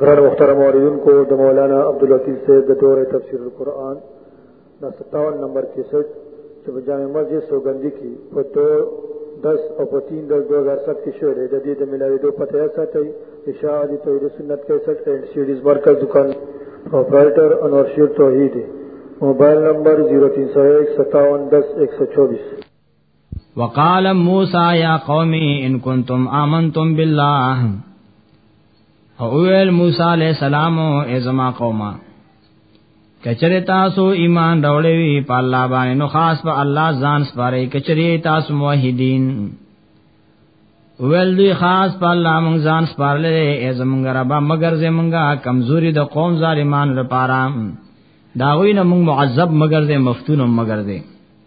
گران مختار موردن کو دا مولانا عبدالوکیل سے دا دور تفسیر القرآن دا ستاون نمبر کی سٹ چب جامع مسجد سوگندی کی پا دو دس او پا تین دس دو ہزار ست کی شعر ہے جدید ملاوی دو پتہ ایسا تی اشاہ آجی توحید سنت کے سٹ اینڈ سیڈیز مرکز دکان پروپرائیٹر انور شیر توحید موبائل نمبر زیرو تین سو ایک ستاون دس ایک سو چوبیس وقال موسی یا قوم ان کنتم آمنتم بالله او ویل موسی علیہ السلام ای زما قومه کچره تاسو ایمان راوړې وی په الله باندې نو خاص په الله ځان سپاره کچره تاسو موحدین ویل دی خاص په الله مونږ ځان سپارلې ای زمونږ رب مگر زمونږه کمزوري د قوم ظالمانو لپاره داوی نه مونږ معذب مگر دې مفتون مگر دې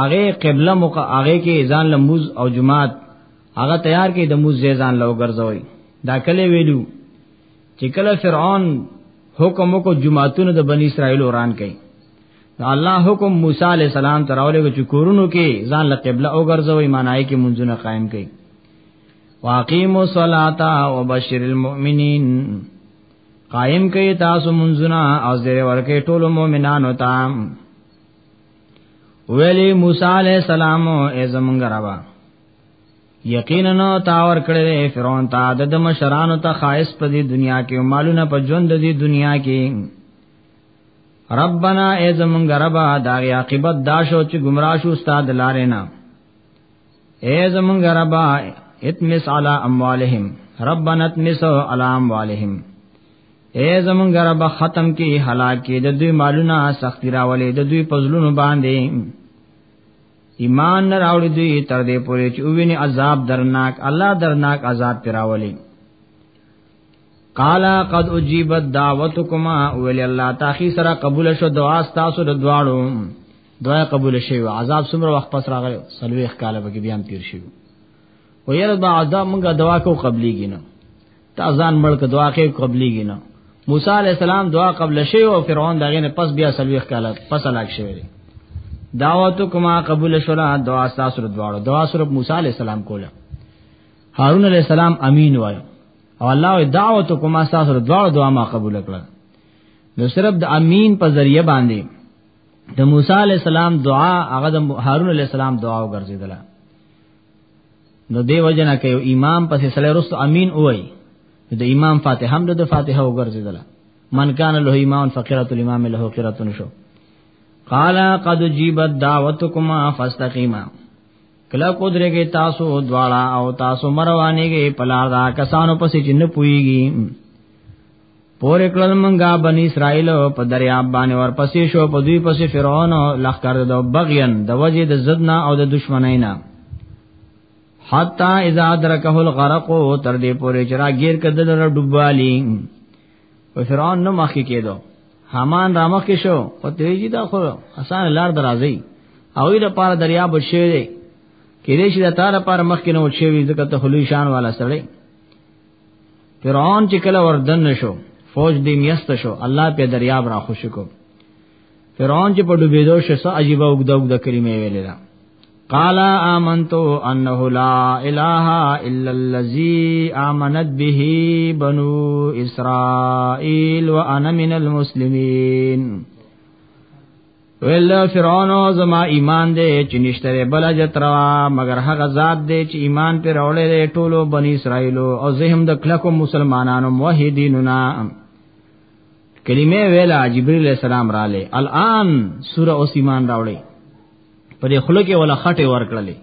هغه قبله مخ هغه کې ځان لموز او جمعات هغه تیار کې د موز ځان لو ګرځوي دا کله ویلو چې کله فرعون حکم کو جمعاتونو د بنی اسرائیل وران کړي دا الله حکم موسی علی السلام تراولې چې کورونو کې ځان له قبله او ګرځوي معنی کې منځونه قائم کړي واقیموا الصلاة وبشر المؤمنین قائم کړي تاسو منځونه او زیر ورکه ټول مؤمنانو ته ویلی موسی علیہ السلام ای زمونږ ربا یقینا تاور کړی فرعون تا د مشرانو ته خایس په دې دنیا کې مالونه په ژوند د دې دنیا کې ربنا ای زمونږ ربا دا عاقبت دا شو چې گمراه شو استاد لارې نه اے زمونږ ربا اتمس علی اموالهم ربنا اتمس علی اموالهم اے زمونږ ربا ختم کی هلاکی د دوی مالونه سختی راولې د دوی پزلونو باندې ایمان نه راوړي دوی تر دې پورې چې ویني عذاب درناک الله درناک عذاب پیراولي قالا قد اجیبت دعوتکما ویل الله تاخی سره قبول شو دعا تاسو د دواړو دعا قبول شوی عذاب څومره وخت پس راغی سلويخ کاله به بیا هم تیر شوی و یره با عذاب مونږه دعا کو قبليږي نه تا ځان مړ ک دعا کې قبليږي نه موسی علی السلام دعا قبل شوی او فرعون دغه نه پس بیا سلويخ کاله پس لاک شوی دعوتو کما قبول شولا دعا تاسو دواړو دعا سره موسی علی السلام کوله هارون علی السلام امین وایو او الله دعوتو کما تاسو دواړو دعا ما قبول کړه نو صرف د امین په ذریعہ باندې د موسی علی السلام دعا هغه د هارون علی السلام دعا وګرځیدله نو دی وجنه کې یو امام پسې سره رسو امین وای د امام فاتحه هم د فاتحه وګرځیدله من کان له امام فقرۃ الامام له قرۃ نشو قال قد جیبت دعوتکما فاستقیما کلا کو درېږي تاسو دواړه او تاسو مروانېږي پلار دا کسانو پسې چې نه پويږي پورې کړل منګه بنی اسرائیل په دریاب باندې ور پسې شو په دوی پسې فرعون لخر د بغیان د وجې د زدنا او د دشمنۍ نه حتا اذا درکه الغرق تر دې پورې چې راګیر کده ډوبالي په فرعون نه مخکې کېدو حامان را مخکې شو او ته یې دا خو اسانه لار درازي او یې لپاره دریا بشوي دی کې دې شي دا تعالی پر مخکې نو شوی ځکه ته خلوی شان والا سړی فرعون چې کله وردن شو فوج دې میست شو الله په دریاب را خوش کو فرعون چې په ډوبېدو شو څه عجیب او وګدا وګدا کلمې ویلې ده قال آمنت انه لا اله الا الذي آمنت به بنو اسرائيل وانا من المسلمين ویل فرعون زما ایمان دې چې نشته بل جتروا مگر هغه ذات دې چې ایمان پر اورلې دې ټولو بنی اسرائیل او زهم د کلکو مسلمانانو موحدینو نه کلمه ویلا جبرئیل علیہ السلام رااله الان سوره اوس ایمان راوړې په دې خلکو کې ولا خټه ور کړلې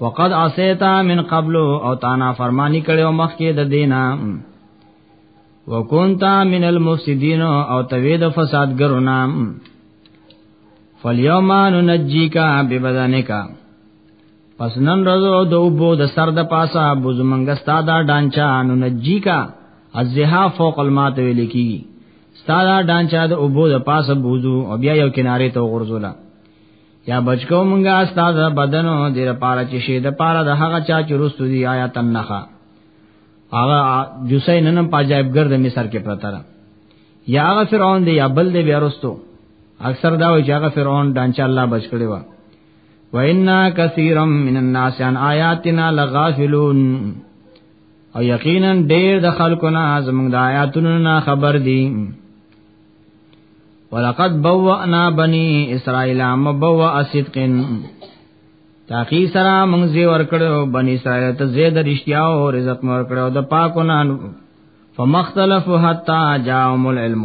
وقد عصیتا من قبل او تانا فرمانی کړو مخکې د دینا وکنتا من المفسدین او توید فسادګرو نام فالیوم ننجیکا ببدنکا پس نن رزو د اوبو د سر د پاسه ابو زمنګ ستاده ډانچا نو نجی کا ازها فوق المات ویل کی ستاده ډانچا د اوبو د پاسه بوزو او بیا یو کناره ته غرزولا یا بچکو مونږه ستاده بدن او د پاره چې شه د پاره د هغه چا چې رستو دی آیا تنخه هغه جوسه ننم پاجایب ګرد مصر کې پرتا را یا هغه فرعون دی یا بل دی بیا رستو اکثر دا وایي چې هغه فرعون ډانچا الله بچ کړي وا وَإِنَّا كَثِيرًا مِنَ النَّاسِ عَن آيَاتِنَا لَغَافِلُونَ او یقینا ډیر د خلکو نه زموږ د آیاتونو نه خبر دي ولقد بوأنا بني اسرائيل مبوأ صدق تاخی سره موږ زی ورکړو بني اسرائيل ته زید رښتیا او رزق ورکړو د پاکو نه فمختلف حتا جاءهم العلم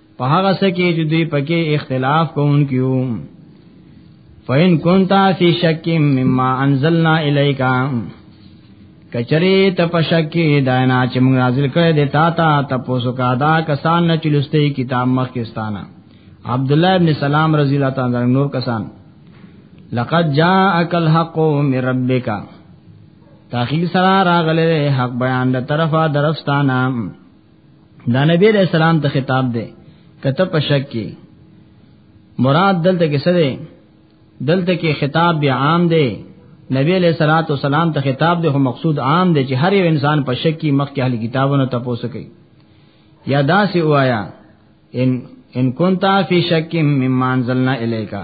په هغه څه کې چې دوی پکې اختلاف کوونکیو فین کنتا فی شک مما انزلنا الیک کچری ته په شک کې داینا چې موږ نازل کړی دی تا ته تاسو کا دا کسان نه چلوستي کتاب مخکستانه عبد الله ابن سلام رضی الله تعالی عنہ نور کسان لقد جاءك الحق من ربك تاخیر سره راغله حق بیان د طرفه درفستانه دا نبی علیہ السلام ته خطاب دی کته په شک کې مراد دلته کې څه دی دلته کې خطاب به عام دی نبی علیہ الصلوۃ والسلام ته خطاب دی خو مقصود عام دی چې هر یو انسان په شک کې مخکې اهل کتابونو ته پوسو کوي یا دا سی وایا ان ان کنتا فی شک مما انزلنا الیکا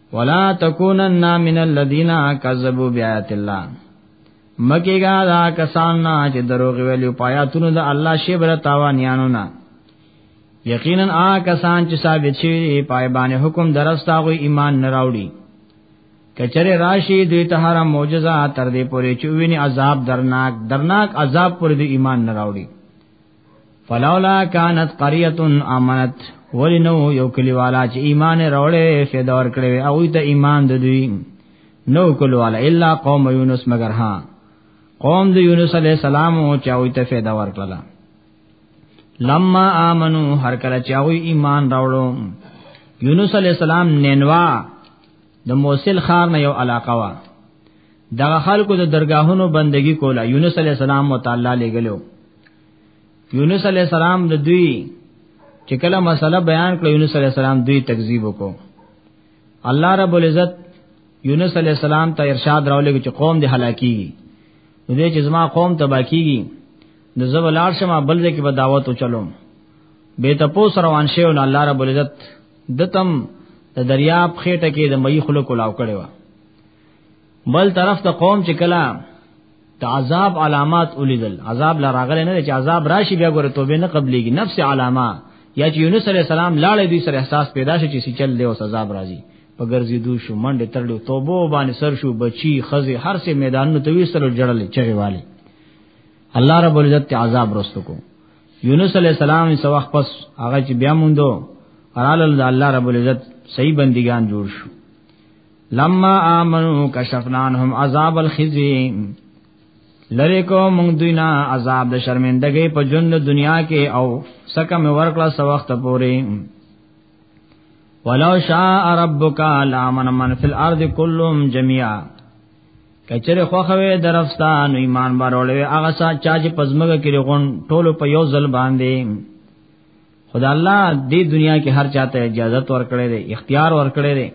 ولا تکونن من الذین کذبوا بیات الله مکیګا دا کسان نه چې دروغ ویلي پایاتونو د الله شی بر تاوانیانو نه یقینا آ کسان چې ثابت شي پای باندې حکم درستا غوي ایمان نه راوړي کچره راشي دوی ته هر معجزه تر دې پورې چې ویني عذاب درناک درناک عذاب پر دې ایمان نه راوړي فلولا كانت قريه امنت ولنو یو کلیوالا چې ایمان راوړې فدا ور کړې او ته ایمان د دوی نو کلیوالا الا قوم یونس مگر ها قوم د یونس علی السلام او چاوي ته فدا ور کړلا لما امنو هر کله چاوي ایمان راوړو یونس علی السلام نینوا د موصل خار نه یو علاقه وا دغه خلکو د درگاهونو بندگی کوله یونس علی السلام متعالی لګلو یونس علی السلام د دوی چې کله مسله بیان کړ یونس علی السلام دوی تکذیب وکړو الله رب العزت یونس علی السلام ته ارشاد راولې چې قوم دې هلاکی نو دې چې زما قوم تبا کیږي د زبلار شمه بل دې کې به دعوت وچلوم به تاسو روان شئ او الله رب العزت دتم د دریاب خېټه کې د مې خلکو لاو کړي وا بل طرف ته قوم چې کلا د عذاب علامات ولیدل عذاب لا راغله نه چې عذاب راشي بیا ګوره توبه نه قبليږي نفس علامه یا چې یونس علی السلام لاړې دي سره احساس پیدا شي چې چل دی او سزا راځي په ګرځي دو شو منډه ترلو توبه باندې سر شو بچي خزي هر سه میدان نو توي سره جړل چغي والي الله رب العزت عذاب رسو کو یونس علی السلام یې سواخ پس هغه چې بیا موندو قرال الله رب العزت صحیح بندگان جوړ شو لما امنو کشفنانهم عذاب الخزي لری کو مونږ دوی نه عذاب د شرمندګۍ په ژوند دنیا کې او سکه مې ورکړه سو وخت پورې ولو شاء ربک لامن من فی الارض كلهم جميعا کچره خوخوي درفستان ایمان بارولې هغه سا چا چې پزمګه کې غون ټولو په یو ځل باندې خدا الله دې دنیا کې هر چاته اجازه ورکړې دې اختیار ورکړې دې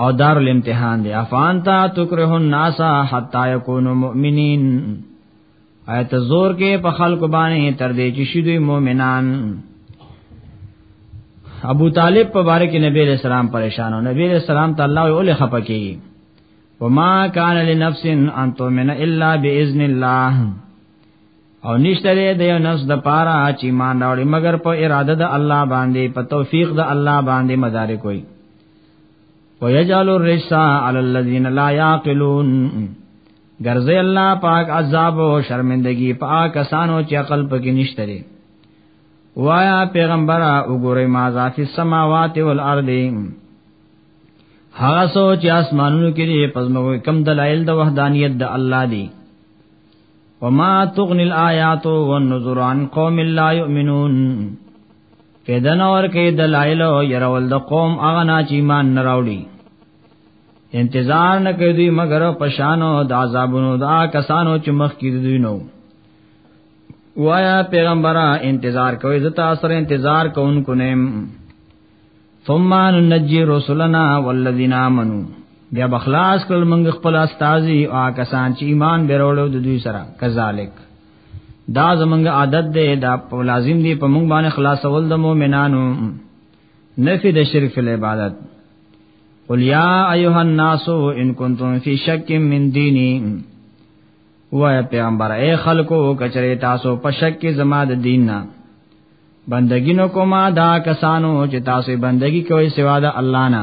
او دار الامتحان دې افان تا تکره الناس حتا یکونو مؤمنین آیت زور کې په خلق باندې تر دې چې شیدوی مؤمنان ابو طالب په باره کې نبی علیہ السلام پریشانو نبی علیہ السلام ته الله اول خپکی وما کان لنفس ان تؤمن الا باذن الله او نشته د یو نفس د پاره چې مان راوړي مگر په اراده د الله باندې په توفیق د الله باندې مدارک کوي ويجعل الرسا على الذين لا يعقلون ګرځي الله پاک عذاب او شرمندگی پاک کسانو چې عقل پکې نشته لري وایا پیغمبر وګورئ ما ذات السماوات والارض هغه سوچ اسمانونو کې دي پزمو کم دلایل د وحدانیت د الله دی وما تغني الآيات والنذر عن قوم لا يؤمنون فیدن اور کې دلایل او يرول د قوم اغنا چې ایمان نه راوړي انتظار نه کوي دوی مگر پشانو د عذابونو دا کسانو چې مخ کې دوی نو وایا پیغمبره انتظار کوي زتا سره انتظار کوونکو نیم ثم ننجي رسلنا والذین آمنو بیا بخلاص کړل موږ خپل استاذي او کسان چې ایمان بیرولو د دوی سره کذالک دا زمونږ عادت دی دا لازم دی په موږ باندې خلاصول د مؤمنانو نفی د شرک فی العبادت قل یا ایها الناس ان کنتم فی شک من دینی وای پیغمبر اے خلکو کچری تاسو په شک کې زما د دین نه بندګینو کوما دا کسانو چې تاسو بندگی کوي سوا د الله نه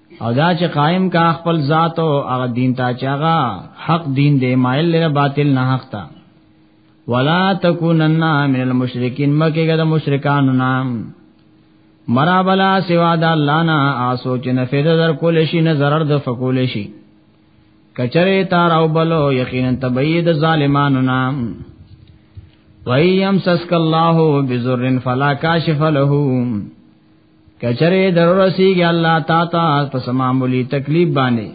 او دا چې قائم کا خپل ذات او هغه دین ته چې هغه حق دین دی مایل له باطل نه حق تا ولا تکونن من المشرکین مکه ګد مشرکان نام مرا بلا سوا د الله نه آسو چې نه فیدا در کول شي نه zarar د فکول شي کچره تار او بلو یقینا تبید ظالمانو نام وَيَمْسَسْكَ اللَّهُ بِذُرٍّ فَلَا كَاشِفَ لَهُ کچره درورسیږي الله تا تا پس معمولی تکلیف باندې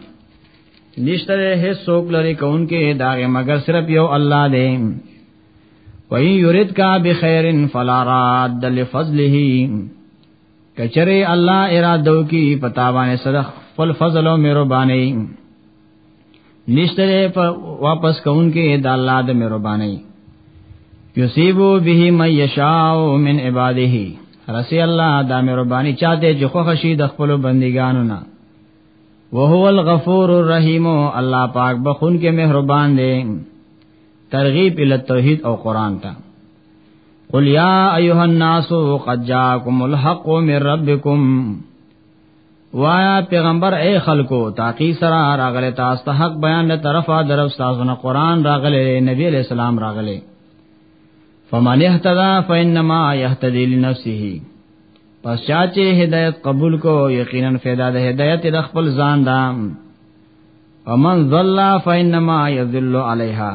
نشته هیڅ څوک لري کونکي دا مگر صرف یو الله دی وَإِن يُرِدْكَ بِخَيْرٍ فَلَا رَادَّ لِفَضْلِهِ کچره الله اراده کی پتا باندې صدق فل فضل او مهرباني نشتره په واپس کونکي د الله د مهرباني یصيبو به من یشاء من عباده رسی الله د مهرباني چاته چې خوښ شي د خپل بندګانو نه وهو الغفور الرحیم الله پاک بخون کې مهربان دی ترغیب ال توحید او قران ته قل یا ایها الناس قد جاءکم الحق من ربکم وایا پیغمبر اے خلکو تاقی سره راغله تاسو ته حق بیان له طرفه درف تاسو نه قران راغله نبی علیہ السلام راغله فمن اهتدى فانما يهتدي لنفسه پس چا چې هدایت قبول کو یقینا فایده د هدایت د خپل ځان دا ومن ضل فانما يذل عليها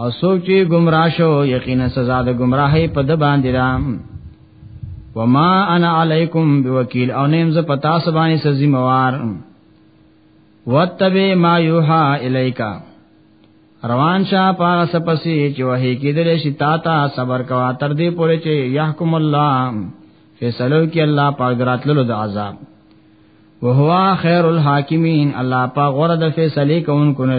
او څوک چې گمراه شو یقینا سزا د گمراهۍ په د باندې ده وما انا علیکم بوکیل او نیم ز پتا سبانی س ذمہ وار وتبع ما یوها الیکا روان شاه پاغه سپسی چې وه کېدل شي تا تا صبر کوا تر دې پورې چې يحكم الله فیصلو کې الله پاک دراتلو د عذاب وهو خیر الحاکمین الله پاک غره د فیصله کوونکو نه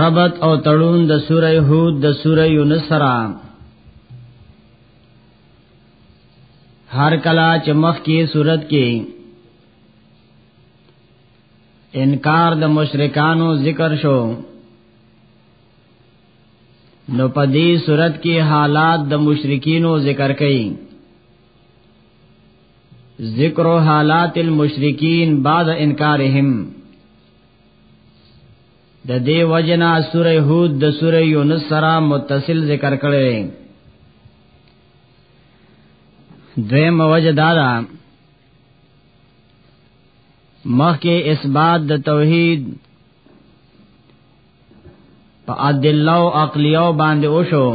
ربط او تړون د سوره هود د سوره یونس سره هر کلا چې مخ کې صورت کې انکار د مشرکانو ذکر شو نو په دې صورت کې حالات د مشرکینو ذکر کړي ذکر حالات المشرکین بعد انکارهم د دې وجنا سوره هود د سوره یونس سره متصل ذکر کړي دویم وجه دا ده مخکې اثبات د توحید په ادله او عقلیو باندې وشو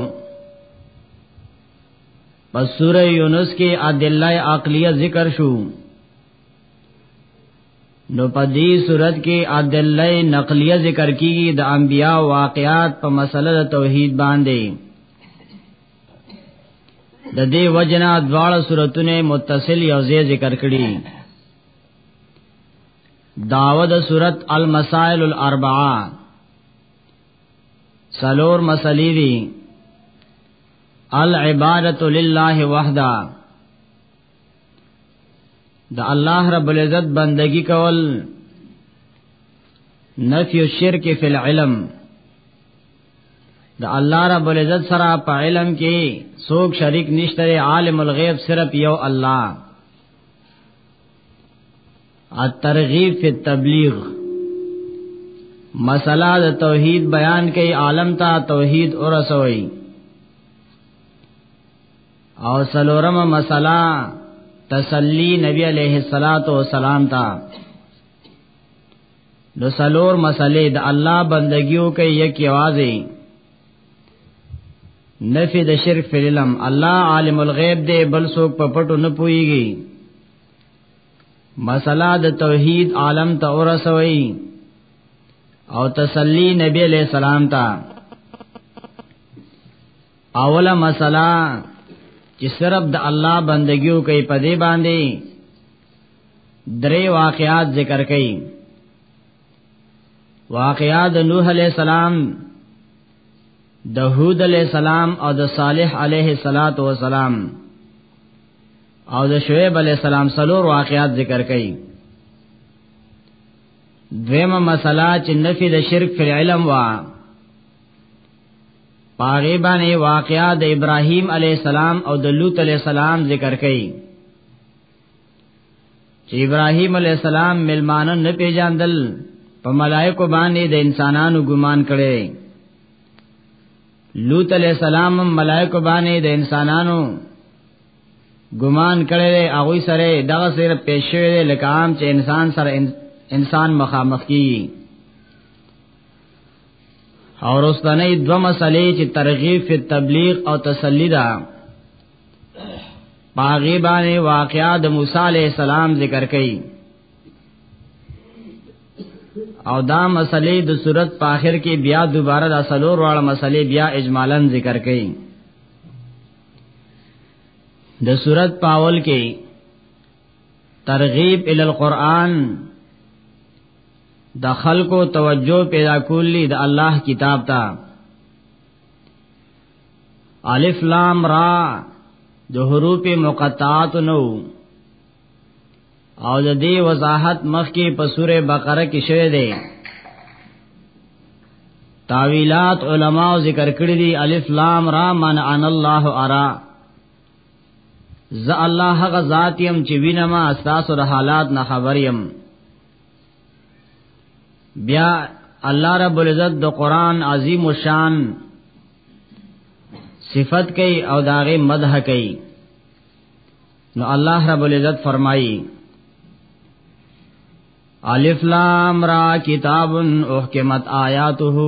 په سوره یونس کې ادله عقلیه ذکر شو نو په دې صورت کې ادله نقلیه ذکر کیږي د انبیا واقعات په مسله د توحید باندې د دې وجنا دواړه صورتونه متصل یو ځای ذکر کړي داود صورت المسائل الاربعه سلور مسلې دي العبادت لله وحده د الله رب العزت بندگی کول نفی الشرک فی العلم د الله رب العزت سره په علم کې څوک شریک نشته عالم الغیب صرف یو الله الترغیب فی التبلیغ مسله د توحید بیان کوي عالم ته توحید ورسوي او سلورم مسله تسلی نبی علیہ الصلات والسلام تا نو سلور مسلې د الله بندگیو کې یک یوازې نفی د شرک فی العلم الله عالم الغیب دی بل څوک په پټو نه پويږي مسله د توحید عالم ته ورسوي او تسلی نبی علیہ السلام ته اوله مسله چې صرف د الله بندگیو کوي په دې باندې درې واقعات ذکر کړي واقعات د نوح علی السلام د هود علی السلام او د صالح علیه الصلاۃ والسلام او د شعیب علی السلام سلور واقعات ذکر کړي دویمه مسله چې نفي د شرک فی العلم وا پاره باندې واقعا د ابراهیم علی السلام او د لوط علی السلام ذکر کړي چې ابراهیم علی السلام ملمانه نه پیژاندل په ملائکه باندې د انسانانو ګمان کړي لوط علیہ السلام ملائکه باندې د انسانانو ګمان کړي هغه سره دغه سره پیش شوی لکه عام چې انسان سره انسان مخامخ کیږي او رستنې دو مسلې چې ترغیب فی تبلیغ او تسلی ده باغی باندې واقعا د موسی علی السلام ذکر کړي او دا مسلې د صورت په آخر کې بیا دوباره د سلور واړه مسلې بیا اجمالا ذکر کړي د صورت پاول کې ترغیب ال القرآن د خلکو توجه پیدا کولی د الله کتاب ته الف لام را د حروف مقطعات نو او د دې وضاحت مخکې په سوره بقره کې شوی دی تاویلات علما ذکر کړی دی الف لام را من ان الله ارا ز الله غ ذات يم چې وینم اساس او حالات نه خبر يم بیا الله رب العزت د قران عظیم شان صفت کوي او داغه مدح کوي نو الله رب العزت فرمایي الف لام را کتاب احکمت آیاته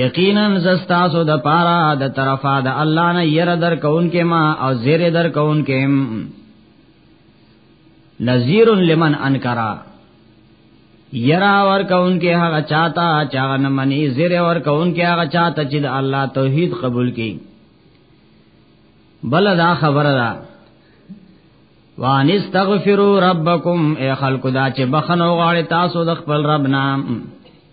یقینا زستاسو د پارا د طرفا د الله نه ير در کون کې ما او زیر در کون کې نذیر لمن انکرا یرا ور کون کې هغه چاته چا نه منی زیر ور کون کې هغه چاته چې د الله توحید قبول کړي بل دا خبره ده وان استغفروا ربکم اے خلق دا چې بخنو غاړي تاسو د خپل رب نام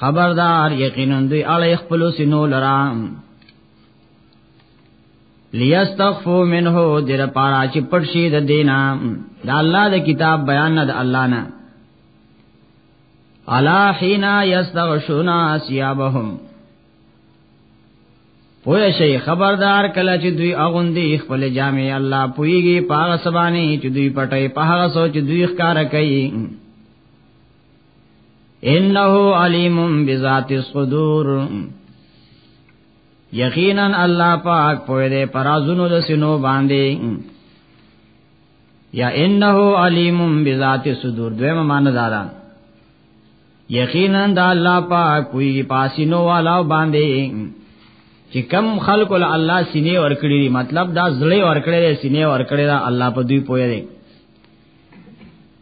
خبردار یقینا دوی علی خپل سینو لرا لیستغفو منه در پارا چې پټ شي د دینا د الله د کتاب بیان نه د الله نه الا حینا یستغشونا سیابهم پوه شي خبردار کله چې دوی اغوندي خپل جامع الله پويږي پاغه سبانه چې دوی پټي پاغه سوچ دوی ښکارا کوي انه علیم بذات الصدور یقینا الله پاک په دې پرازونو د سينو باندې یا انه علیم بذات الصدور دویمه معنی دارا یقینا د الله پاک کوئی پاسینو والا باندې چې کم خلق له الله سینې ور کړی مطلب دا زړه ور کړی سینې ور کړی دا الله په دوی پوهه دی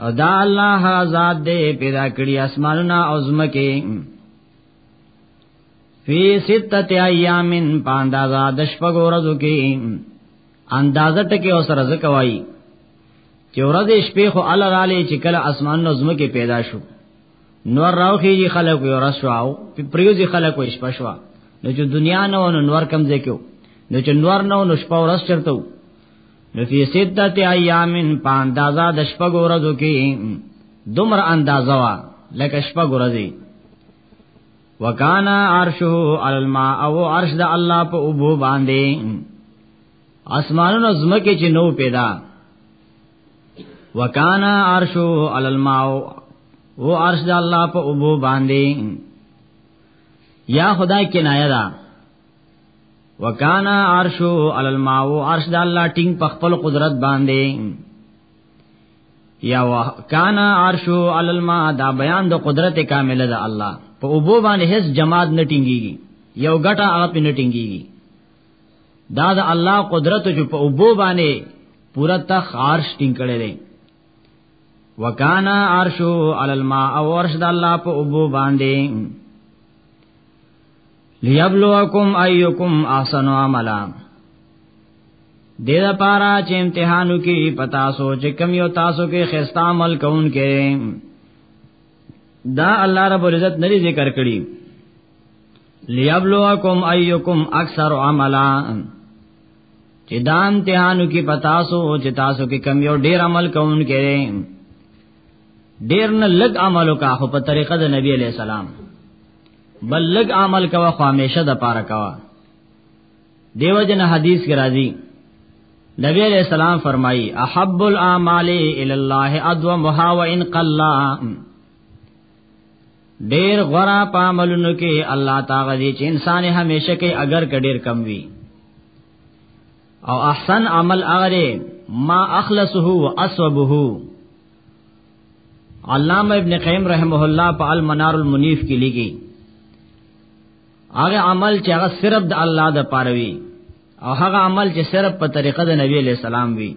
او دا الله ذات دې پیدا کړی اسمانونه او زمکه فی ستت ایامن پاندازا دشپګو ورځو کې اندازه ټکی او سره زکوای چې ورځې شپې خو ال را لې چې کله اسمان نو زمکه پیدا شو نور راوخیږي خلک یو رس شو پریوزي خلک وې شپه شو نو چې دنیا نو نور کم ځکیو نو چې نور نو نو شپه ورځ چرته نو فی ستت ایامن په اندازا د شپږ ورځو کې دمر اندازا وا لکه شپږ ورځې وکانا عرشه علی الماء او عرش د الله په اوبو باندې اسمانونو زمکه چې نو پیدا وکانا عرشه علی الماء او عرش د الله په اوبو باندې یا خدای کنایه ده وکانا عرشو علی الماء عرش د الله ټینګ په خپل قدرت باندې یا وکانا عرشو علی الماء دا بیان د قدرت کامله ده الله په اوبو باندې هیڅ جماعت نه ټینګيږي یو غټه هغه په نه ټینګيږي دا د الله قدرت چې په اوبو باندې پورا تخ عرش ټینګ کړي دي وکانا عرشو علی الماء او عرش د الله په اوبو باندې لیبلوکم ایکم احسن عملا دې دا پارا چې امتحانو کې پتا سو چې کم یو تاسو کې خستا عمل کوون کې دا الله رب العزت نری ذکر کړی لیبلوکم ایکم اکثر عملا چې دا امتحانو کې پتا سو چې تاسو کې کم یو ډیر عمل کوون کې ډیر نه لګ عملو کا خو په طریقه د نبی علی السلام بل لګ عمل کوا خو همیشه د پاره کوا دیو جن حدیث کې راځي نبی علیہ السلام فرمائی احب الاعمال الی الله ادومها وان قل ډیر غرا پاملونو کې الله تعالی دې چې انسان همیشه کې اگر کډیر کم وي او احسن عمل اغره ما اخلصه واسوبه علامه ابن قیم رحمه الله په المنار المنیف کې لیکي هغه عمل چې هغه صرف د الله د پاره وي او هغه عمل چې صرف په طریقه د نبی له سلام وي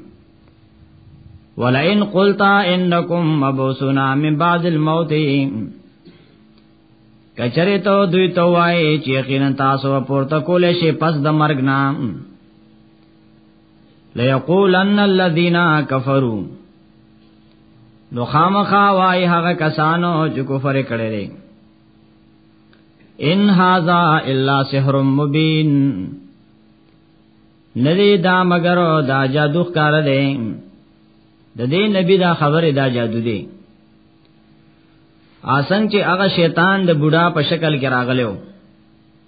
ولئن قلت انکم مبعوثنا من بعد الموت کچره ته دوی ته وایي چې یقینا تاسو پورته کولې شي پس د مرګ نه ليقولن الذين كفروا نو خامخا وای هغه کسانو چې کفر کړي دي ان هاذا الا سحر مبين ندی دا مگر دا جادو ښکار دی د دې نبی دا خبره دا جادو دی آسن چې هغه شیطان د بوډا په شکل کې راغلو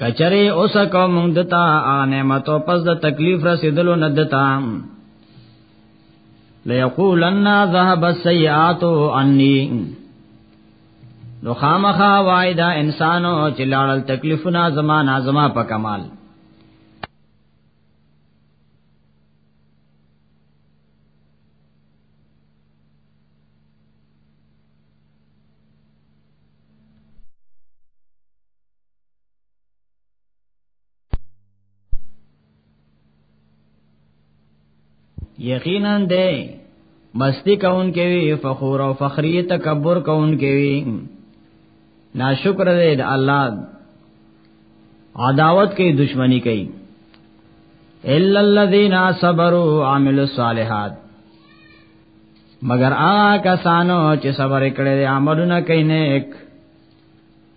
کچره اوس کوم موږ دتا هغه نعمت او پس د تکلیف رسیدلو نه دتا ليقولن ذهب السيئات عني نو خامخا وایدا انسانو چې لاړل تکلیفونه زمانہ زما په کمال یقینا ده مستی کون کې وی فخور او فخری تکبر کون کې وی ناشکر دې د الله عداوت کې دشمنی کوي الا الذين صبروا وعملوا الصالحات مگر آ کسانو چې صبر کړي عملونه کوي نیک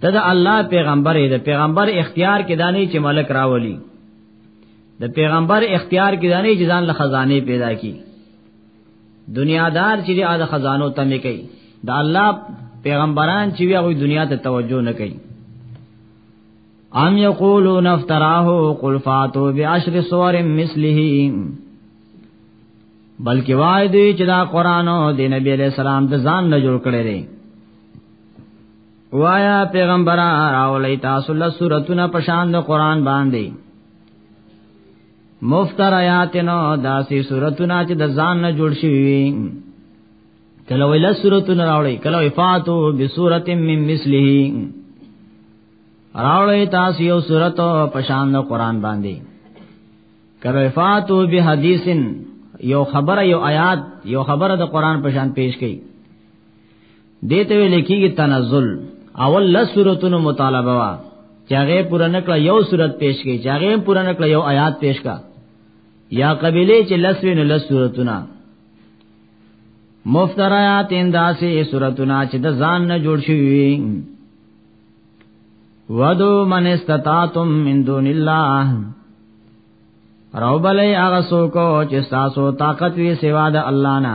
ته د الله پیغمبر دی پیغمبر اختیار کې دانی چې ملک راولي د پیغمبر اختیار کې دانی چې ځان له خزانه پیدا کی دنیا دار چې د خزانو تمه کوي د الله پیغمبران چې وی هغه دنیا ته توجه نه کوي ام یقولون افتراه قل فاتو بعشر صور مثله بلکې وای دی چې دا قران او د نبی علی السلام د ځان نه جوړ کړی دی وایا پیغمبر راولې تاسو له سورتونه پشان د قران باندې مفتریات نو داسې سورتونه چې د ځان نه جوړ شي وي کله ویل سورتونه راولې کله وفاتو بسورت من مثله راولې تاسو یو سورت پشان د قران باندې کله وفاتو به حدیثن یو خبره یو آیات یو خبره د قران پشان پیش کړي دته ویل کېږي تنزل اول لس سورتونو مطالبه وا چې هغه پوره نکړه یو سورت پیش کړي چې هغه پوره نکړه یو آیات پیش کا یا قبیله چې لس وینو لس سورتونه مفترایات انداسې سورتونه چې د ځان نه جوړ شوی ودو من استطاعتم من دون الله رو بلې هغه څوک چې تاسو طاقت وی سوا د الله نه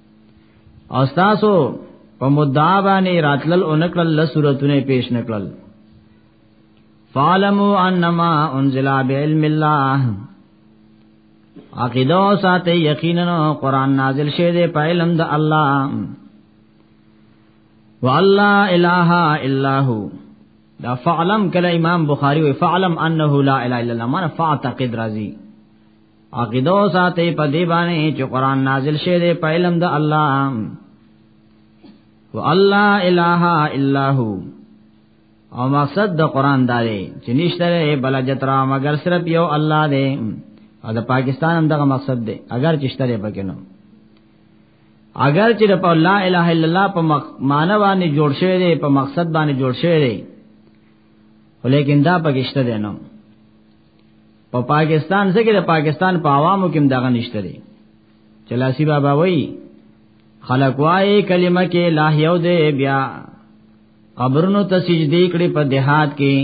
او تاسو په مدعا باندې راتلل او نکړل لسورتونه پیش نکړل فعلمو انما انزل بعلم الله عقیده او ساته یقینا قران نازل شه دې په علم د الله والله اله الا هو دا فعلم کله امام بخاری وی فعلم انه لا اله الا الله معنی فاعتقد راضی عقیدو ساته په دی باندې چې قران نازل شه دی په علم د الله و الله اله الا هو او مقصد د قران دا دی چې نشته بل جترا مگر صرف یو الله دی او د پاکستان هم دغه مقصد دی اگر چې شته پکې نو اگر چې په لا اله الا الله په معنی باندې جوړ شوی دی په مقصد باندې جوړ شوی دی ولیکن دا پکې شته دی نو په پا پاکستان ځکه د پاکستان په پا عوامو کې دغه نشته دی چلاسی بابا وای خلق وای کلمه کې لا یو دی بیا قبرونو ته سجدي کړي په دهات کې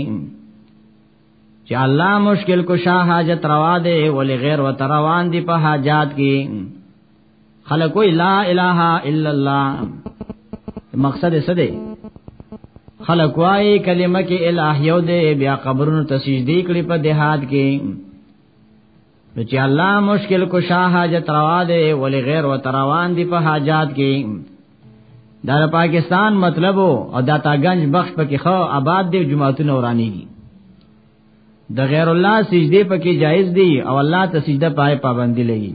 چې الله مشکل کو شاه حاجت روا دی ولې غیر وتروان دی په حاجات کې خلق وی لا اله الا الله مقصد څه دی خلق وای کلمه کې الہ یو دی بیا قبرونو ته سجدي کړی په دهات کې نو چې الله مشکل کو شاه حاجت روا دی ولی غیر و تروان دی په حاجات کې دا پاکستان مطلب او داتا گنج بخش پکې خو آباد دی جمعهتون اورانی دي د غیر الله سجدي پکې جایز دي او الله ته سجده پای پابندي لګي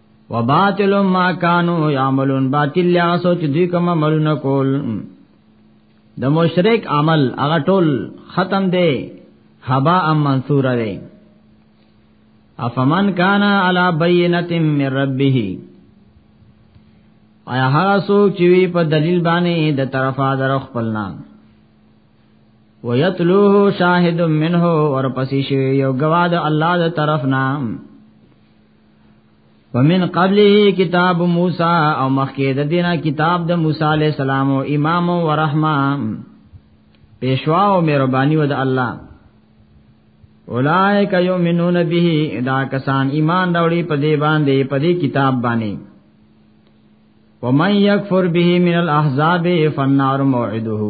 وباطل ما كانوا يعملون باطل لا سوچ دوی کوم عملونه کول د مشرک عمل هغه ټول ختم دی حبا ام منصور دی افمن کان علی بینۃ من ربه آیا هغه څوک چې وی په دلیل باندې د طرفا در خپل نام ویتلوه شاهد منه ورپسې شوی یو گواه د الله د طرف نام ومن قبله کتاب موسی او مخکې د دینه کتاب د موسی علی السلام او امام او رحمه پیشوا او مهرباني ود الله اولائک یؤمنون به دا کسان ایمان راوړي په دې باندې په دې کتاب باندې ومن یکفر به من الاحزاب فالنار موعده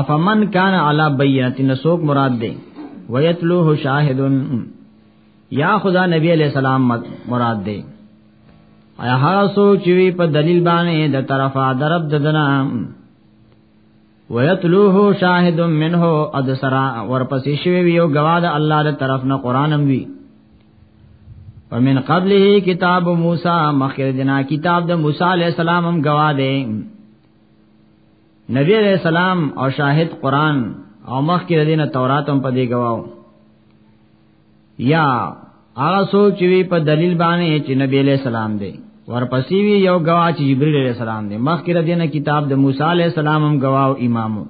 افمن کان علی بیات نسوک مراد دی ویتلوه شاهد یا خدا نبی علیہ السلام مراد دی ایا هغه سوچ وی په دلیل باندې د طرفا درب ددنا ویتلوه شاهد منه اد سرا ورپسې شوی ویو گواد الله د طرف نه قرانم وی ومن قبله کتاب موسی مخکې دنا کتاب د موسی علی السلام هم گواده نبی علیہ السلام او شاهد قران او مخکې د دینه تورات هم په دې گواو یا هغه څوک چې وی په دلیل باندې چې نبی علیہ السلام دی ورپسې وی یو گوا چې جبرئیل علیہ السلام دی مخکې د دینه کتاب د موسی علیہ السلام هم گواو امامو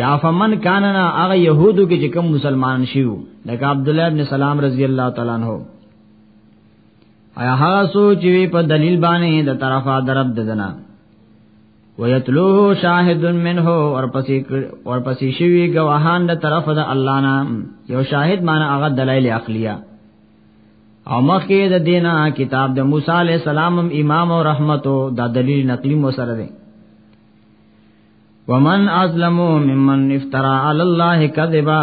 یا فمن کاننا هغه يهودو کې چې کوم مسلمان شیو لکه عبد الله ابن سلام رضی الله تعالی عنہ ایا هغه سوچ وی په دلیل باندې د طرفه درب ددنه ویتلوه شاهد منه ورپسې ورپسې شوی گواهان د طرف د الله نه یو شاهد معنی هغه دلایل عقلیه او مخکې د دینا کتاب د موسی علی السلام امام او رحمتو دا دلیل نقلی مو سره دی ومن ازلمو ممن افترا علی الله کذبا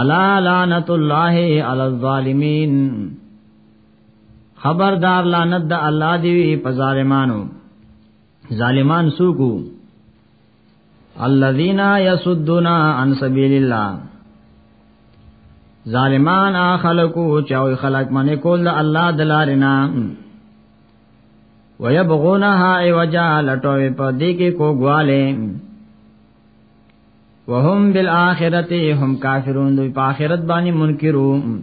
الا لعنت الله علی الظالمین خبردار لعنت د الله دی په ظالمانو ظالمان سوکو الذين يسدون عن سبيل الله ظالمان خلقو چاوي خلق منه کول الله دلارینا ويبغونها عوجا لټوي په دې کې کوګواله وهم بالآخرت هم کافرون دوی په آخرت باندې منکرون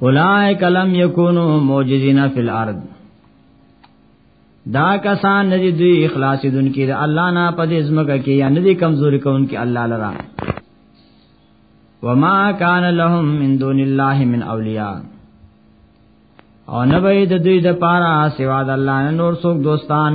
اولائک لم یکونو موجزین فی الارض دا کسان ندی دوی اخلاص دن کی دا اللہ نا پد ازمکا کی یا ندی کمزوری کون کی اللہ لرا وما کان لهم من دون اللہ من اولیاء او نبی د دوی د پارا سوا د الله نور څوک دوستان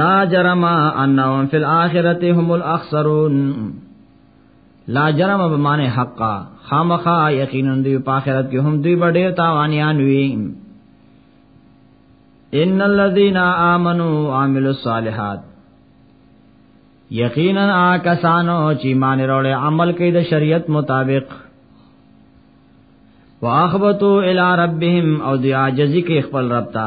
لا جرم انهم فی الاخرته هم الاخسرون لا جرم به معنی حقا خامخا یقینا دی په آخرت کې هم دوی ډېر تاوانیان وي ان الذين امنوا وعملوا الصالحات یقینا آکسانو چې مان وروړي عمل کوي د شریعت مطابق واخبتوا الى ربهم او دی عاجزی کې خپل رب ته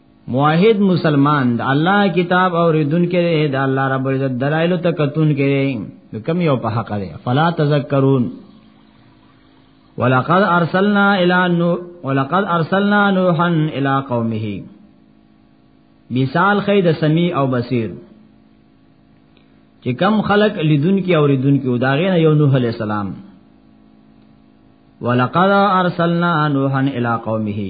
موحد مسلمان د الله کتاب او ردون کې د الله رب عزت دلایل ته کتون کې د کم یو په حق دی فلا تذکرون ولقد ارسلنا الى نوح ولقد ارسلنا نوحا الى قومه مثال خید سمیع او بصیر چې کم خلق لیدون کې او ردون کې وداغې نه یو نوح علی السلام ولقد ارسلنا نوحا الى قومه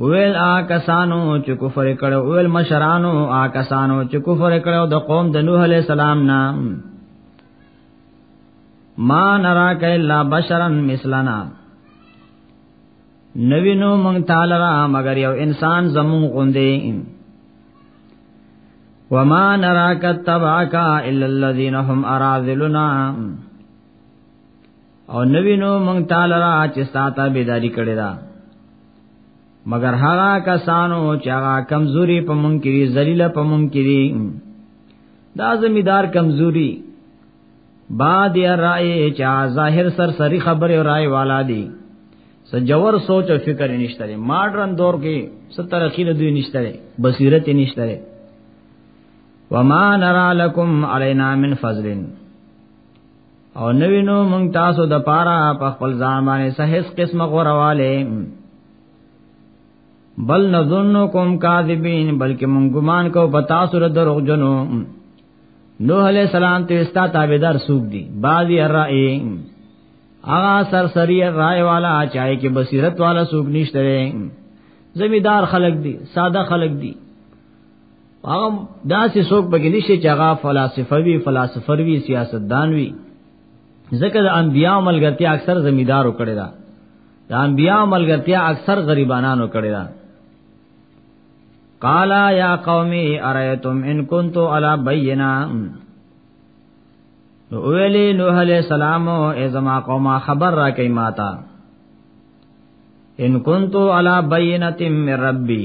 ویل آکسانو چې کفر کړو ویل مشرانو آکسانو چې کفر کړو د قوم د نوح علی السلام نام ما نراک الا بشرا مثلنا نوینو مونږ تعالی را مگر یو انسان زمون غوندې وما نراک تبعک الا الذين هم اراذلنا او نوینو مونږ تعالی را چې ساته بیداری کړی دا مگر هغه کسانو چې هغه کمزوري په مونږ کې ذلیل په مونږ کې دي دا زمیدار کمزوري باد یا رائے چا ظاهر سر سری خبر او رائے والا دی سجور سوچ او فکر نشته لري ماډرن دور کې ستر اخیره دوی نشته لري بصیرت نشته لري وما نرا لکم علینا من فضلن او نوی نو مونږ تاسو د پاره په خپل ځان باندې صحیح قسمه غورواله بل نظنکم کاذبین بلکې مونږ ګمان کو په تاسو ر دروغ جنو نوح علیہ السلام ته استا تابعدار سوق دي بعضی الرائے اغا سرسری رائے والا چاہے کې بصیرت والا سوق نشته زمیدار خلق دي ساده خلق دي هغه داسې څوک پکې نشي چې هغه فلسفه وی فلسفر وی سیاستدان وی ځکه د انبیاء ملګرتیا اکثر زمیدارو کړی دا د انبیاء ملګرتیا اکثر غریبانانو کړی دا قالا یا قومی ارایتم ان کنتو علی بینا نو ویلی نوح علیہ السلام ای زما قوما خبر را کئی ماتا ان کنتو علی بینت من ربی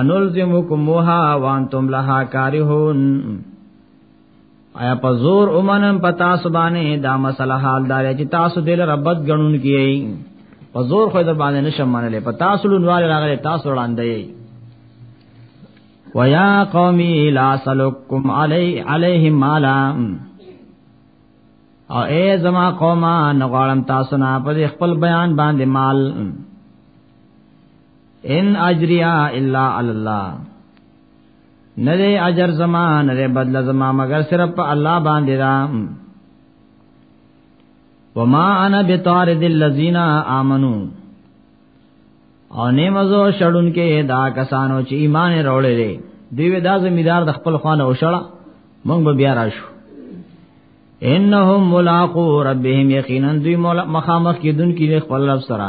انلزمکموها وانتم لها کارهون آیا په زور اومنم په تاسو باندې دا مسله حال دار چې تاسو دل ربط غنون کیي په زور خو در باندې نشم منلې په تاسو لونوال راغلي تاسو وړاندې ويا قومي لا سلكم علي عليهم مالا او اے زما قومه نغړم تاسو نه په خپل بیان باندې مال ان اجریا الا علی الله نه دی اجر زما نه دی بدل زما مگر صرف په الله باندې دا وما انا بطارد الذین آمنو او نیمزو شړون کې دا کسانو چې ایمان راوړل دي دوی دا زمیدار د خپل خوانه او شړه مونږ به بیا راشو انهم ملاقو ربهم یقینا دوی مخامخ کیدون کې خپل رب سره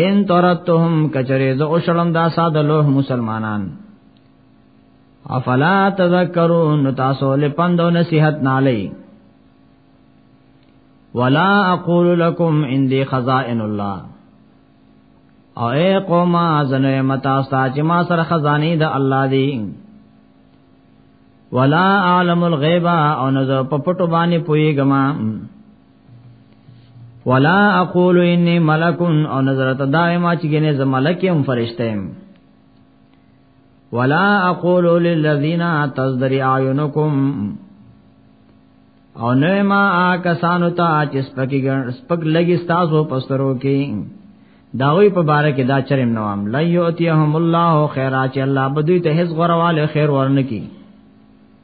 ان ترتهم کچری ز او شلم دا ساده لوه مسلمانان افلا تذکرون تاسو له پندو نصیحت نالی ولا اقول لكم عندي خزائن الله او اے قوم ازنه متا ستا چې ما سره خزانه د الله دی ولا عالم الغیب او نظر په پټو باندې پویګما ولا اقول انی ملک او نظر ته دایما چې ګنې زم ملک هم فرشته هم ولا اقول للذین تزدری اعینکم او نه ما کسانو ته چې سپکی ګر سپک لګي تاسو پسترو کې داوی په باره کې دا چرېم نوام لا یوتیهم الله خیرات الله بدوی ته هیڅ غرواله خیر ورنکي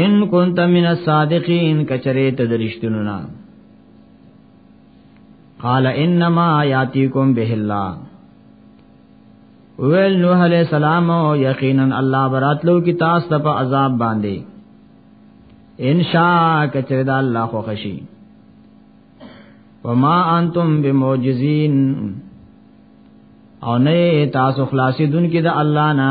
ان كنت من الصادقين کچره ته درشتونو نه قال انما ياتيكم به الله ویل نوح علیہ السلام او یقینا الله براتلو کی تاسو ته په عذاب باندې ان شاء کچره د الله خو خشي وما انتم بمعجزين او نه تاسو خلاصې دن کې د الله نه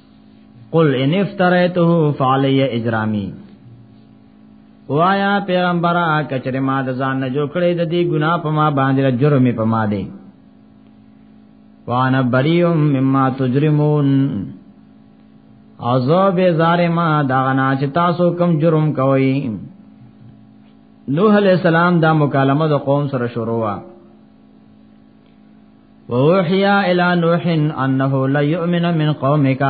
قل ان افتریته فعلی اجرامی وایا پیغمبر کچره ما د ځان نه جوړ کړی د دې ګناه په ما باندې جرم په ما دی وانا بریوم مما تجرمون او زو به زارما دا غنا چې تاسو کم جرم کوئ نوح علیہ السلام دا مکالمه د قوم سره شروع وا ووحیا الی نوح انه لا یؤمن من قومک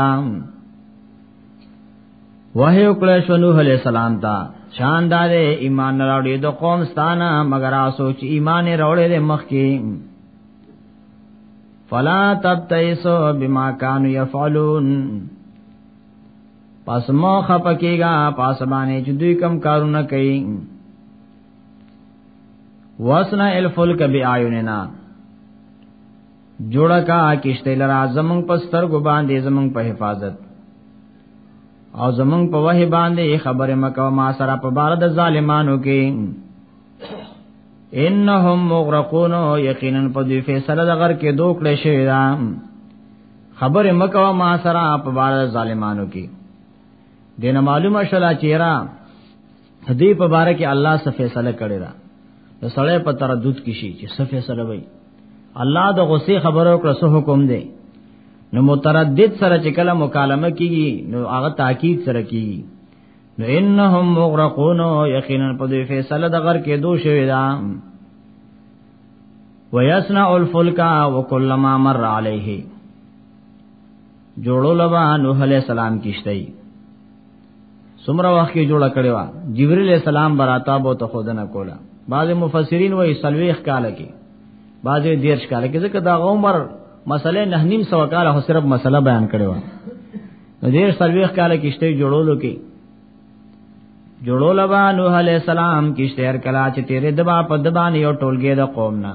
وحی وکړه شو نوح علیہ السلام ته شاندار ایمان راوړي د قوم ستانه مگر سوچ ایمان راوړي د مخ کې فلا تبتئسو بما كانوا يفعلون پس مو خپکیږي پس باندې چې دوی کم کارونه کوي واسنا الفلک بیاعیننا جوړه کا کشته لرا زمون په سترګو باندې زمون په حفاظت او زمون په وه باندې خبره مکو ما سره په بار د ظالمانو کې انهم مغرقون یقینا په دې فیصله د غر کې دوکړې شوی دا خبره مکو ما سره په بار د ظالمانو کې دینه معلومه شلا چیرې دې په باره کې الله څه فیصله کړی دا د سړی په تردد کې شي چې څه فیصله وي الله د غصې خبرو کړه څه حکم دی نو متردد سره چې کله مکالمه کیږي نو هغه تاکید سره کیږي نو انهم مغرقون یقینا په دې فیصله د غر کې دوه شوی دا ویسنا الفلک وکلما مر علیه جوړو لبا نوح علیہ السلام کیشته سمره وخت کې جوړه کړې وا جبرئیل علیہ السلام براتا بو ته خودنه کوله بعض مفسرین وایي سلويخ کال کې بعض دیرش کال کې ځکه دا عمر مسله نه نیم سو کال هو صرف مسله بیان کړې وا نو دیر سلويخ کال کیشته جوړولو کې جوړو لبا نوح علیہ السلام کیشته هر کلا چې تیرې دبا په دبا نه یو ټولګه د قوم نه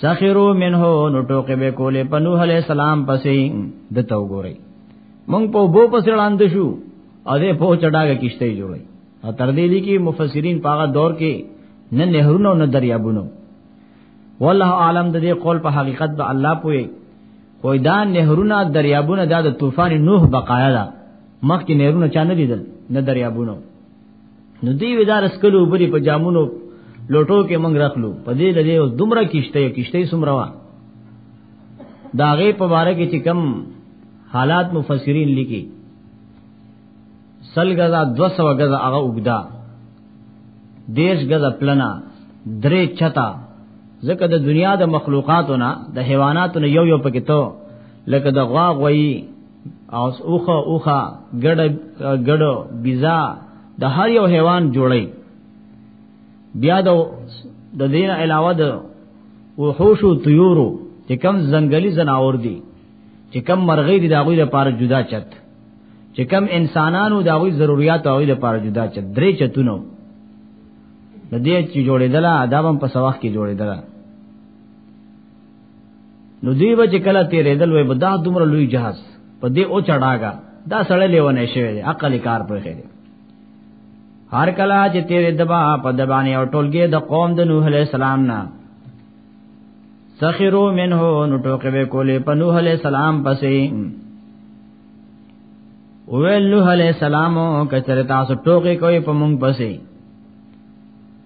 سخرو منه نو ټوکې به کولې په نوح عليه السلام پسې دته وګوري مونږ په بو پسې وړاندې شو او دې په چډاګه کیشته جوړي او تر دې لیکي مفسرین په هغه دور کې نه نهرونو نه دریابونو والله عالم د دې قول په حقیقت به الله پوي خو دا نهرونه دریابونه دا د طوفان نوح بقایا ده مخکې نهرونه چا نه لیدل نه دریابونه نو دی ودار اسکلو بری په جامونو لوټو کې منګ رخلو په دې لري اوس دومره کیشته یو کیشته سمره وا داغه په باره کې چې کم حالات مفسرین لیکي سل غزا 200 غزا هغه وګدا دیش غزا پلنا درې چتا ځکه د دنیا د مخلوقاتونه د حیواناتو یو یو پکې ته لکه د غوا غوي او اوخه اوخه ګډ ګډ بيزا د هر یو حیوان جوړي بیا د د دین علاوه د وحوش او طيورو چې کم ځنګلي زناور دي چې کم مرغې دي دا غوي لپاره جدا چت چې کم انسانانو دا غوي ضرورت او غوي لپاره جدا چت درې چتونو د دې چې جوړېدله ادب هم په سواخ کې جوړېدله نو دی به چې کله تیرېدل وي بدا دومره لوی جهاز په دې او چړاګا دا سړی لیونه شوی دی عقل کار پرې خېره هر کله چې تیرې دبا په دبانې او ټولګې د قوم د نوح علی السلام نه سخرو منه نو ټوکې به کولې په نوح علی السلام پسې ویل نوح علی السلام کچره تاسو ټوکې کوي په مونږ پسې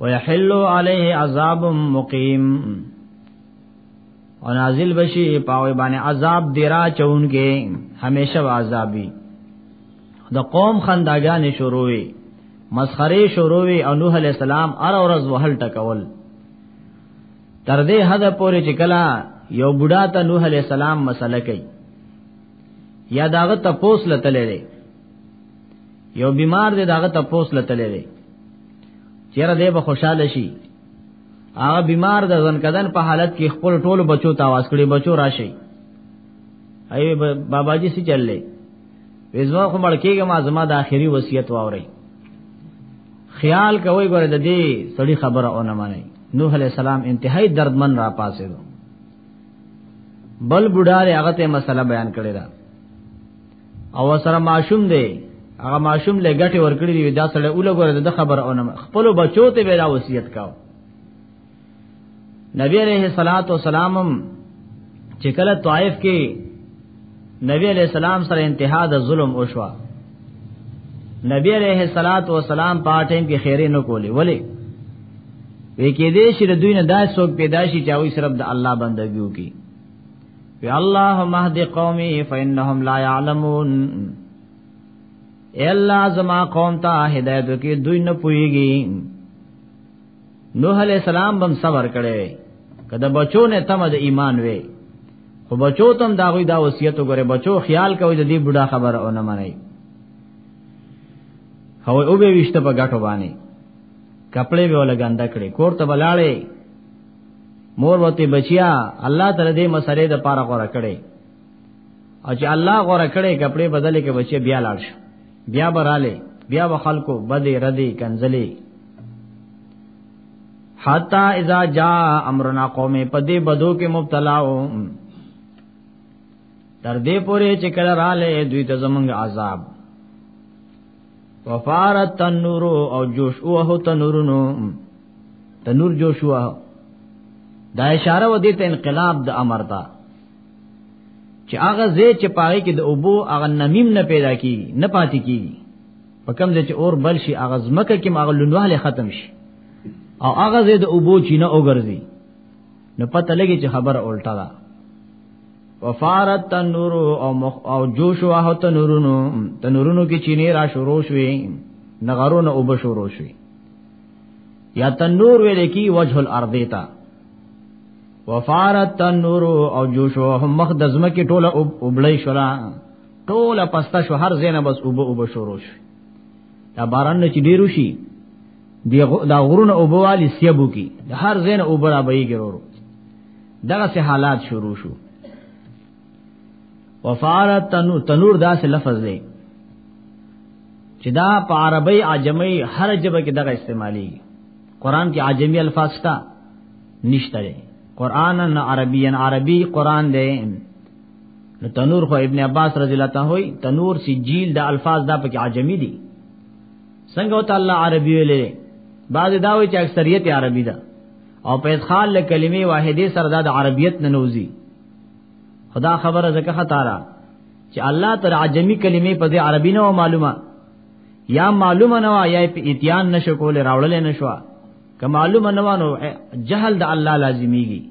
ويحل عليه عذاب مقيم او نازل بشي پاوي باندې عذاب دیرا چونګې همیشه عذابي د قوم خنداګانې شروع وي مسخره شروع وي او نوح عليه السلام ار اورز وهل ټکول تر دې حد پورې چې کلا یو بوډا ته نوح عليه السلام مسله کوي یا داغه تپوس لته لري یو بیمار دی داغه تپوس لته لري چیرې دې به خوشاله شي هغه بیمار د ځن کدن په حالت کې خپل ټول بچو ته आवाज کړي بچو راشي ای بابا جی سي چللې وېزما خو مړ کېږم ما زما د اخري وصیت واوري خیال کوي ګوره د دې سړی خبره او نه مانی نوح علی السلام انتهائی دردمن را پاسې دو بل بډاره هغه ته مسله بیان کړی دا او سره ماشوم دی هغه ماشوم له ګټه ورکړي دی دا سره اولګره د خبر او خپل بچو ته ویلا وصیت کاو نبی علیہ الصلات والسلام چې کله طائف کې نبی علیہ السلام سره انتها د ظلم وشوا نبی علیہ الصلات والسلام په ټیم کې خیره نه کولی ولی وې کې دې چې د دوی نه داسې څوک پیدا شي چې هغه صرف د الله بندګیو کوي وی الله مهد قومي فإنهم لا يعلمون اے الله زما قوم ته هدایت کی دوی نه پويږي نوح علیہ السلام بم صبر کړي کده بچو نه تم د ایمان وې خو بچو تم دا غوي دا وصیت وګره بچو خیال کوي د دې بډا خبره او نه مني هو او به وشته په غټو باندې کپڑے به ولګاند کړي کور ته بلاړې مور وته بچیا الله تعالی دې مسلې د پاره غوړه کړي او چې الله غوړه کړي کپڑے بدلې کې بچي بیا لاړ شي بیا براله بیا و خلکو بدې ردې کنزلې حتا اذا جاء امرنا قوم پدې بدو کې مبتلا و تر دې پوره چې کله رااله دوی ته زمونږ عذاب وفار تنور او جوش اوه تنورونو تنور جوش اوه دا اشاره و دې ته انقلاب د امر ته چې هغه زه چې پاره کې د اوبو هغه نمیم نه پیدا کیږي نه پاتې کیږي په کوم ځای چې اور بل شي هغه زمکه کې هغه لونواله ختم شي او هغه زه د اوبو چینه وګرځي نو پته لګي چې خبره الټا ده وفارت تنور او مخ او جوش واه تنورونو تنورونو کې چینه را شروع شوې نغرونه او بشورو شوې یا تنور ویل کی وجه الارض تا وفارت تنور او جوش واه مخ د زمکه ټوله وبلې شولا ټوله پستا شو هر زینه بس او به او بشورو شوې دا باران نه چې ډیرو شي دا غرونه او بوالي سیبو کی هر زینه او برابرې ګرورو دغه سه حالات شروع شو وفار تنور تنور دا سه لفظ دی چې دا په عربی عجمی هر جبه کې دغه استعمالي قران کې عجمی الفاظ شته نشته دی قران نه عربی نه عربی قران دی نو تنور خو ابن عباس رضی الله تعالی وای تنور سجیل د الفاظ دا په کې عجمی دي څنګه وته الله عربی ویلې بعض دا وایي چې اکثریت عربی ده او په ادخال له کلمې واحدې سره د عربیت نه نوځي خدا خبره زکه خطاره چې الله تر عجمی کلمې په دې عربي نه معلومه یا معلومه نه یا په اتیان نشو کول راوړل نه شو که معلومه نه وانو جهل د الله لازمیږي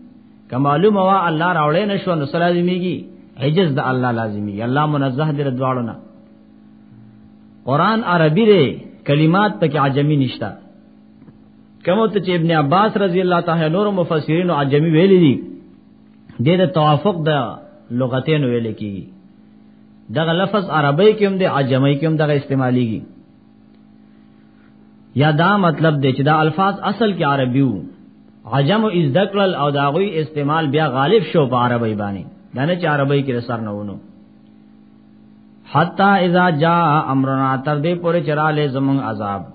که معلومه وا الله راوړل نه شو نو سره لازمیږي عجز د الله لازمیږي الله منزه دې ردواړو نه قران عربي دی کلمات پکې عجمی نشته کومه ته چې ابن عباس رضی الله تعالی نور مفسرین او عجمی ویلي دي د دې توافق د لغتین ویل کی دغه لفظ عربی کې هم د عجمی کې هم دغه استعماليږي یا دا مطلب دی چې دا الفاظ اصل کې عربي وو عجم از ذکر او داغوی استعمال بیا غالب شو په عربی باندې دا نه چې عربی کې سر نه ونو حتا اذا جاء امرنا تر دې پورې چراله زمون عذاب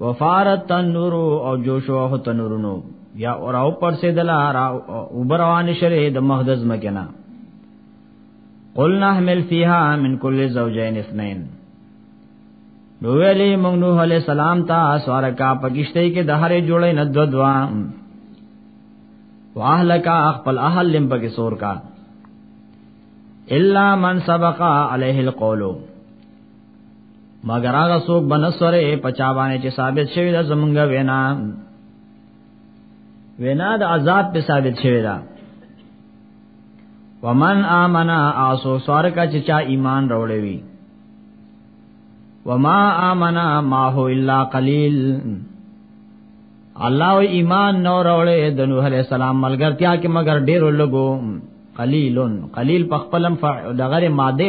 وفارت تنور او جوش او تنورونو یا اور او پر سے دلا را وبروان شری د مقدس مکنا قلنا حمل فیها من کل زوجین اثنین نو ویلی مونږ نوح علی السلام ته سوار کا پکشته کې د هرې جوړې نه دو دوا واهلکا خپل اهل لم پکې سور کا الا من سبق علیه القول مگر هغه څوک بنسره پچا باندې چې ثابت شوی دا زمونږ وینا وینا د عذاب په ثابت شوی دا ومن آمنا آسو سوار کا چې چا ایمان راوړې وي وما آمنا ما هو الا قليل الله ایمان نو راوړې د نوح عليه السلام ملګرتیا کې مگر ډېر لګو قلیلن قلیل په خپلم دغه ماده